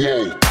Whoa.